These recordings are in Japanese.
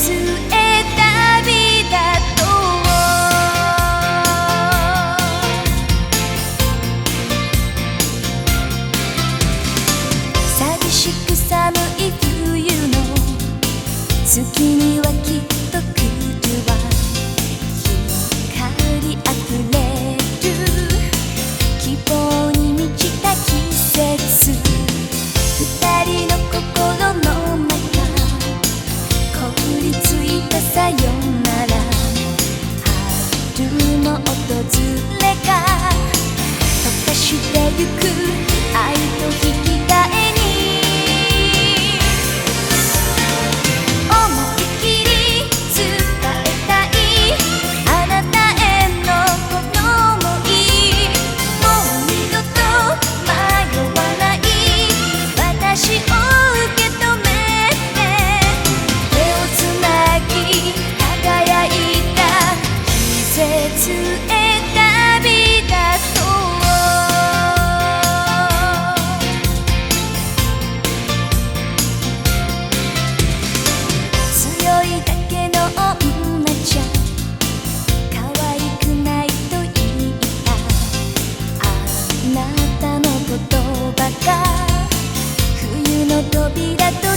寂しく寒い冬の月にはきっと「逢いと聞きたいに思いっきりつえたい」「あなたへのことも言い」「もう二度と迷わない」「私を受け止めて手を繋ぎ輝いた季節へ。なたの言葉ばか。冬の扉と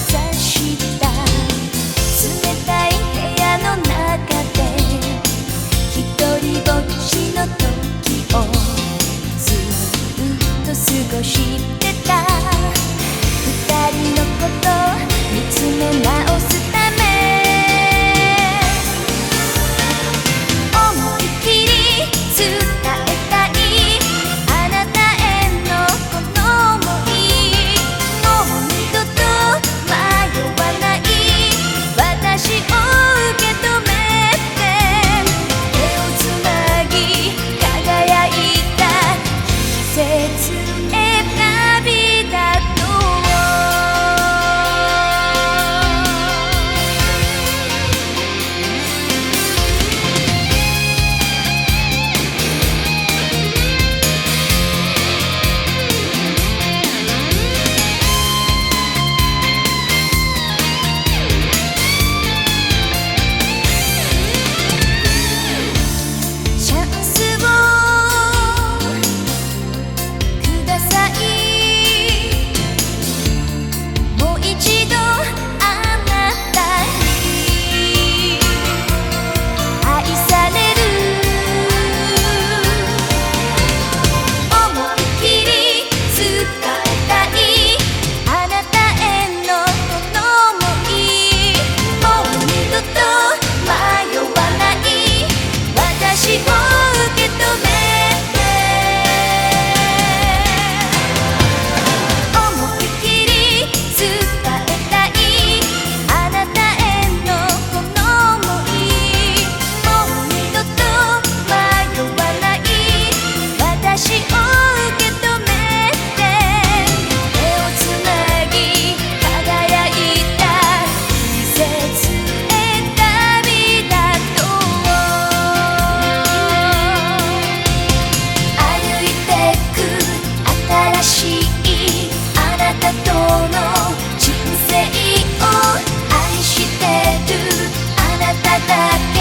との人生を愛してるあなただけ。